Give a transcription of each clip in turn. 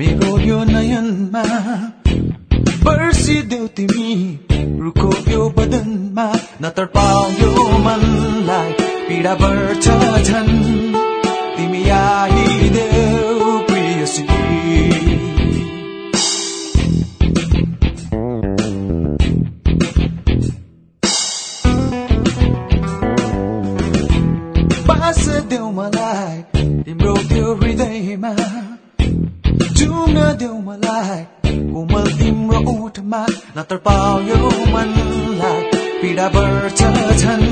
यो नयनमा बर्सिदेऊ तिमी रुखो यो बदनमा नतडपायो मनलाई पीडा बढ्छ झन्। तिमी आइदेऊ प्रियसी। बास देऊ मलाई तिम्रो त्यो हृदयमा। जुन देऊ मलाई कोमल तिम्रो ओठमा नत्र पायो मनलाई। पीडा बढ्छ झन्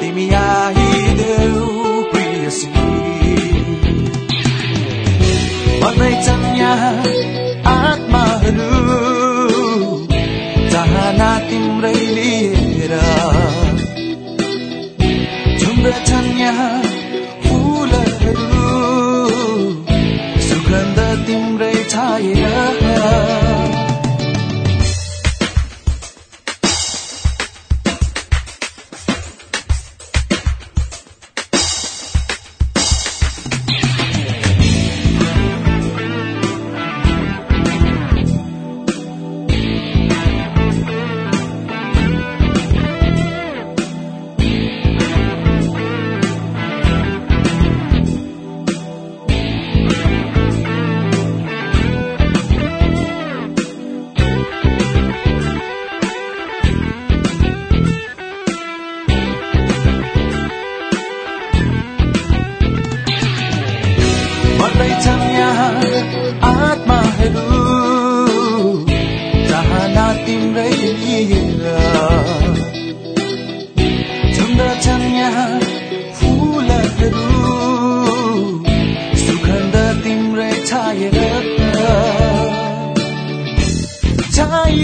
तिमी आइदेऊ प्रियसी भन्दैछन् यहाँ आत्माहरू चाहना तिम्रै लिएर। झुम्रछन् यहाँ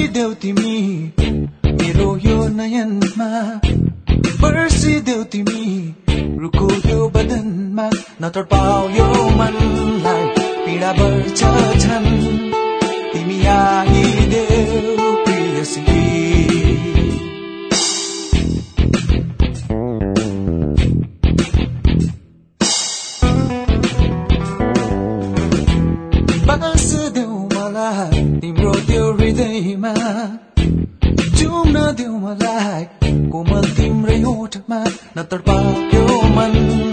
छाइदेऊ तिमी मेरो यो नयनमा। बर्सिदेऊ तिमी रुखो यो बदनमा नत्र पायो मलाई तिम्रो त्यो हृदयमा चुम्न देऊ मलाई। कोमल तिम्रै ओठमा नत्र पायो मन।